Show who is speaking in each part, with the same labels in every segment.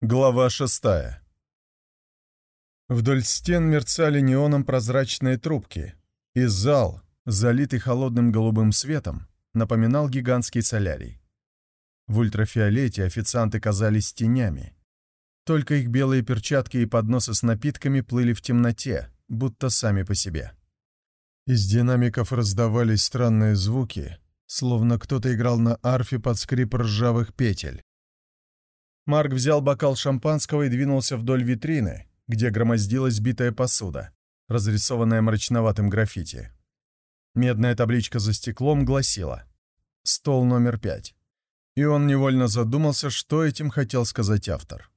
Speaker 1: Глава шестая. Вдоль стен мерцали неоном прозрачные трубки, и зал, залитый холодным голубым светом, напоминал гигантский солярий. В ультрафиолете официанты казались тенями. Только их белые перчатки и подносы с напитками плыли в темноте, будто сами по себе. Из динамиков раздавались странные звуки, словно кто-то играл на арфе под скрип ржавых петель. Марк взял бокал шампанского и двинулся вдоль витрины, где громоздилась битая посуда, разрисованная мрачноватым граффити. Медная табличка за стеклом гласила «Стол номер пять». И он невольно задумался, что этим хотел сказать автор.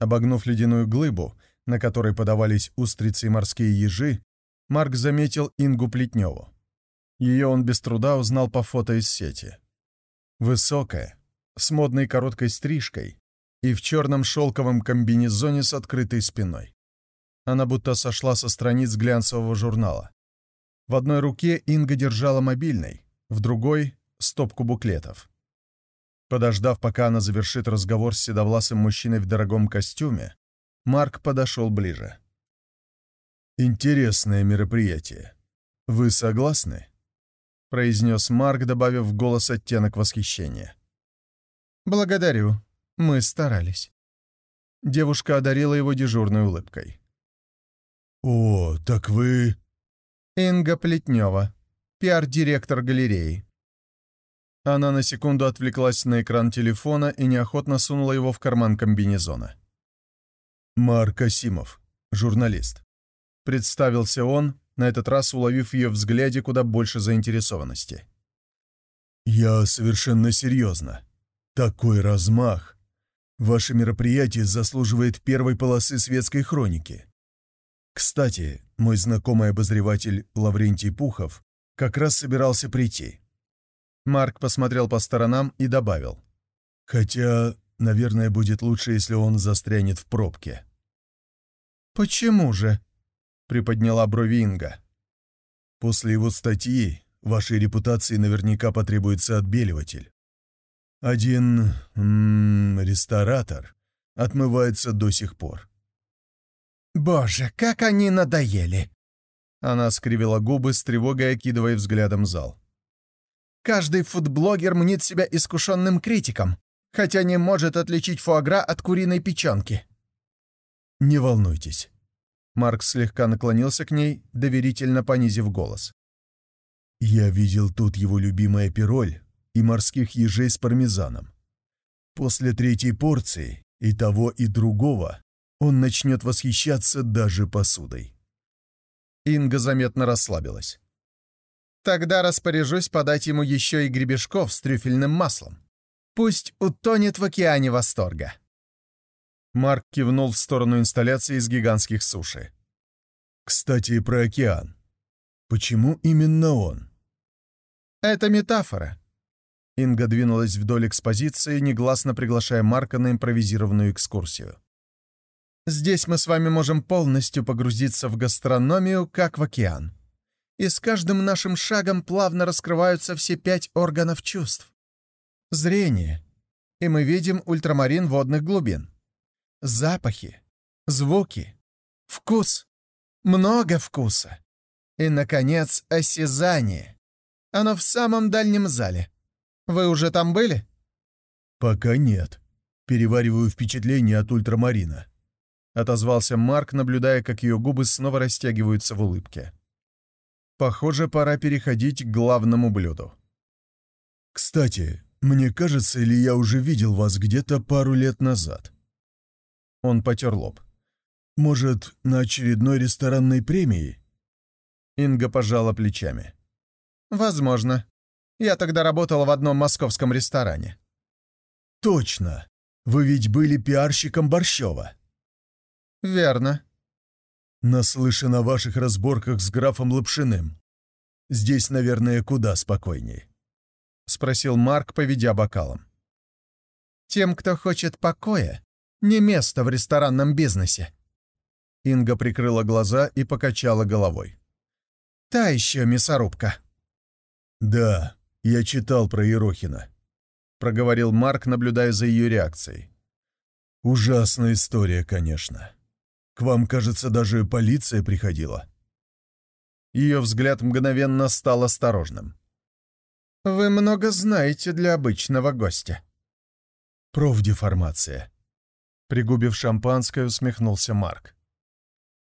Speaker 1: Обогнув ледяную глыбу, на которой подавались устрицы и морские ежи, Марк заметил Ингу Плетневу. Ее он без труда узнал по фото из сети. Высокая, с модной короткой стрижкой, и в черном шелковом комбинезоне с открытой спиной. Она будто сошла со страниц глянцевого журнала. В одной руке Инга держала мобильный, в другой — стопку буклетов. Подождав, пока она завершит разговор с седовласым мужчиной в дорогом костюме, Марк подошел ближе. «Интересное мероприятие. Вы согласны?» — произнес Марк, добавив в голос оттенок восхищения. «Благодарю», мы старались». Девушка одарила его дежурной улыбкой.
Speaker 2: «О, так вы...»
Speaker 1: «Инга Плетнева, пиар-директор галереи». Она на секунду отвлеклась на экран телефона и неохотно сунула его в карман комбинезона.
Speaker 2: «Марк Асимов, журналист».
Speaker 1: Представился он, на этот раз уловив в ее взгляде куда больше заинтересованности.
Speaker 2: «Я совершенно серьезно. Такой размах. Ваше мероприятие заслуживает первой полосы светской хроники. Кстати, мой знакомый обозреватель Лаврентий Пухов как раз собирался прийти.
Speaker 1: Марк посмотрел по сторонам и добавил.
Speaker 2: Хотя, наверное, будет лучше, если он застрянет в пробке.
Speaker 1: «Почему же?» — приподняла брови.
Speaker 2: «После его статьи вашей репутации наверняка потребуется отбеливатель. Один м -м, ресторатор отмывается до сих пор.
Speaker 3: «Боже, как они надоели!»
Speaker 1: Она скривила губы с тревогой, окидывая взглядом зал.
Speaker 3: «Каждый фудблогер мнит себя искушенным критиком, хотя не может отличить фуагра от куриной печенки».
Speaker 2: «Не волнуйтесь».
Speaker 1: Марк слегка наклонился к ней, доверительно понизив голос.
Speaker 2: «Я видел тут его любимая пироль и морских ежей с пармезаном. После третьей порции и того, и другого он начнет восхищаться даже посудой.
Speaker 1: Инга заметно расслабилась.
Speaker 3: «Тогда распоряжусь подать ему еще и гребешков с трюфельным маслом. Пусть утонет в океане восторга».
Speaker 1: Марк кивнул в сторону инсталляции из гигантских суши.
Speaker 2: «Кстати, про океан. Почему именно он?»
Speaker 3: «Это метафора.
Speaker 1: Инга двинулась вдоль экспозиции, негласно приглашая Марка на импровизированную экскурсию.
Speaker 3: «Здесь мы с вами можем полностью погрузиться в гастрономию, как в океан. И с каждым нашим шагом плавно раскрываются все пять органов чувств. Зрение. И мы видим ультрамарин водных глубин. Запахи. Звуки. Вкус. Много вкуса. И, наконец, осязание. Оно в самом дальнем зале. Вы уже там были?»
Speaker 2: «Пока нет. Перевариваю впечатление от ультрамарина», —
Speaker 1: отозвался Марк, наблюдая, как ее губы снова растягиваются в улыбке. «Похоже, пора переходить к главному блюду».
Speaker 2: «Кстати, мне кажется, или я уже видел вас где-то пару лет назад?»
Speaker 1: Он потер лоб.
Speaker 2: «Может, на очередной ресторанной премии?»
Speaker 1: Инга пожала плечами.
Speaker 3: «Возможно. Я тогда работала в одном московском ресторане».
Speaker 2: «Точно! Вы ведь были пиарщиком Борщева».
Speaker 3: «Верно».
Speaker 2: «Наслышан о ваших разборках с графом Лапшиным. Здесь, наверное, куда спокойней», — спросил Марк, поведя бокалом.
Speaker 3: «Тем, кто хочет покоя, не место в ресторанном бизнесе».
Speaker 1: Инга прикрыла глаза и покачала головой.
Speaker 3: «Та еще мясорубка».
Speaker 2: «Да, «Я читал про Ерохина», — проговорил Марк, наблюдая за ее реакцией. Ужасная история, конечно. К вам, кажется, даже полиция приходила.
Speaker 1: Ее взгляд мгновенно стал осторожным.
Speaker 3: «Вы много знаете для обычного гостя».
Speaker 2: «Профдеформация», — пригубив шампанское, усмехнулся Марк.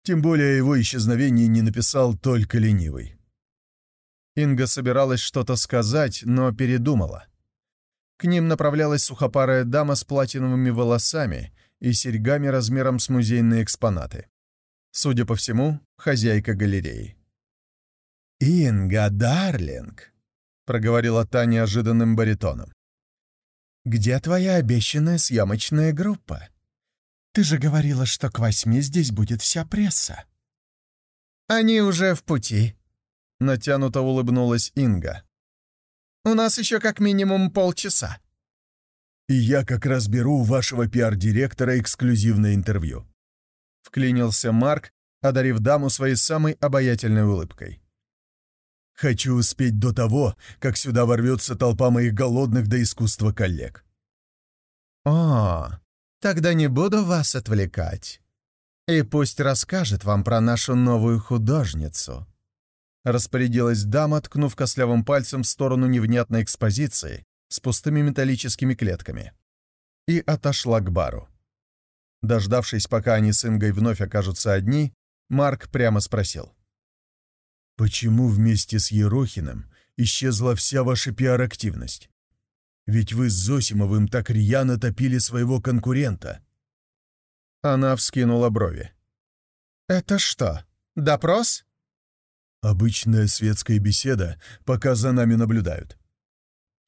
Speaker 2: Тем более его исчезновении не написал только ленивый.
Speaker 1: Инга собиралась что-то сказать, но передумала. К ним направлялась сухопарая дама с платиновыми волосами и серьгами размером с музейные экспонаты. Судя по всему, хозяйка галереи.
Speaker 3: «Инга, дарлинг!» — проговорила та неожиданным баритоном. «Где твоя обещанная съемочная группа? Ты же говорила, что к восьми здесь будет вся пресса». «Они уже в пути», — натянуто улыбнулась Инга. «У нас еще как минимум полчаса».
Speaker 2: «И я как раз беру у вашего пиар-директора эксклюзивное интервью», —
Speaker 1: вклинился Марк, одарив даму своей самой обаятельной улыбкой.
Speaker 2: «Хочу успеть до того, как сюда ворвется толпа моих голодных до искусства коллег».
Speaker 3: «О, тогда не буду вас отвлекать. И пусть расскажет вам про нашу новую художницу».
Speaker 1: Распорядилась дама, ткнув кослявым пальцем в сторону невнятной экспозиции с пустыми металлическими клетками. И отошла к бару. Дождавшись, пока они с Ингой вновь окажутся одни, Марк прямо спросил.
Speaker 2: «Почему вместе с Ерохиным исчезла вся ваша пиар-активность? Ведь вы с Зосимовым так рьяно топили своего конкурента».
Speaker 1: Она вскинула брови.
Speaker 3: «Это что, допрос?»
Speaker 2: «Обычная светская беседа, пока за нами наблюдают».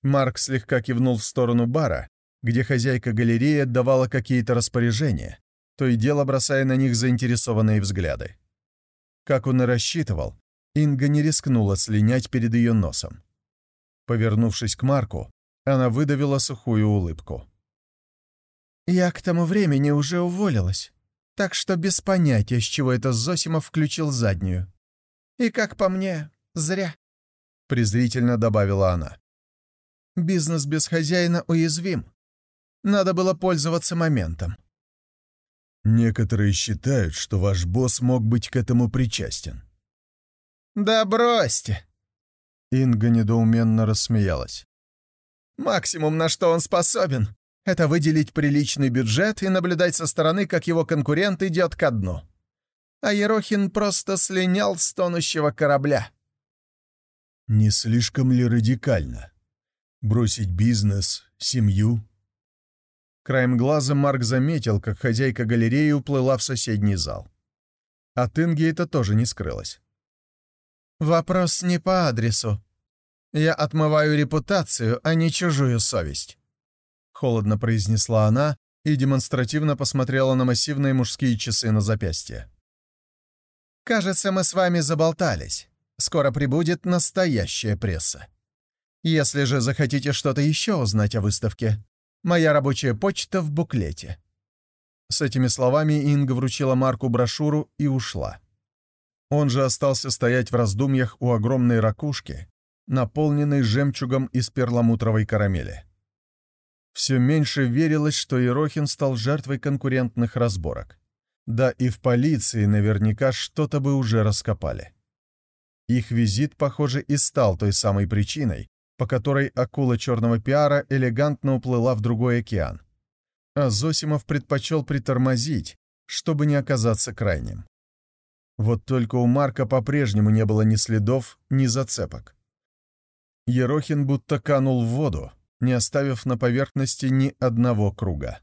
Speaker 1: Марк слегка кивнул в сторону бара, где хозяйка галереи отдавала какие-то распоряжения, то и дело бросая на них заинтересованные взгляды. Как он и рассчитывал, Инга не рискнула слинять перед ее носом. Повернувшись к Марку, она выдавила сухую улыбку.
Speaker 3: «Я к тому времени уже уволилась, так что без понятия, с чего это Зосимов включил заднюю. И, как по мне, зря», — презрительно добавила она. «Бизнес без хозяина уязвим. Надо было пользоваться моментом».
Speaker 2: «Некоторые считают, что ваш босс мог быть к этому причастен».
Speaker 3: «Да бросьте!»
Speaker 1: Инга недоуменно рассмеялась.
Speaker 3: «Максимум, на что он способен, это выделить приличный бюджет и наблюдать со стороны, как его конкурент идет ко дну а Ерохин просто слинял с тонущего корабля.
Speaker 2: Не слишком ли радикально? Бросить бизнес, семью?
Speaker 1: Краем глаза Марк заметил, как хозяйка галереи уплыла в соседний зал. От Инги это тоже не скрылось.
Speaker 3: «Вопрос не по адресу. Я отмываю репутацию, а не чужую совесть», — холодно произнесла она и демонстративно посмотрела на массивные мужские часы на запястье. Кажется, мы с вами заболтались. Скоро прибудет настоящая пресса. Если же захотите что-то еще узнать о выставке, моя рабочая почта в буклете». С этими словами Инга вручила Марку брошюру и ушла. Он же остался стоять в раздумьях у огромной ракушки, наполненной жемчугом из перламутровой карамели. Все меньше верилось, что Ерохин стал жертвой конкурентных разборок. Да и в полиции наверняка что-то бы уже раскопали. Их визит, похоже, и стал той самой причиной, по которой акула черного пиара элегантно уплыла в другой океан. А Зосимов предпочел притормозить, чтобы не оказаться крайним. Вот только у Марка по-прежнему не было ни следов, ни зацепок. Ерохин будто канул в воду, не оставив на поверхности ни одного круга.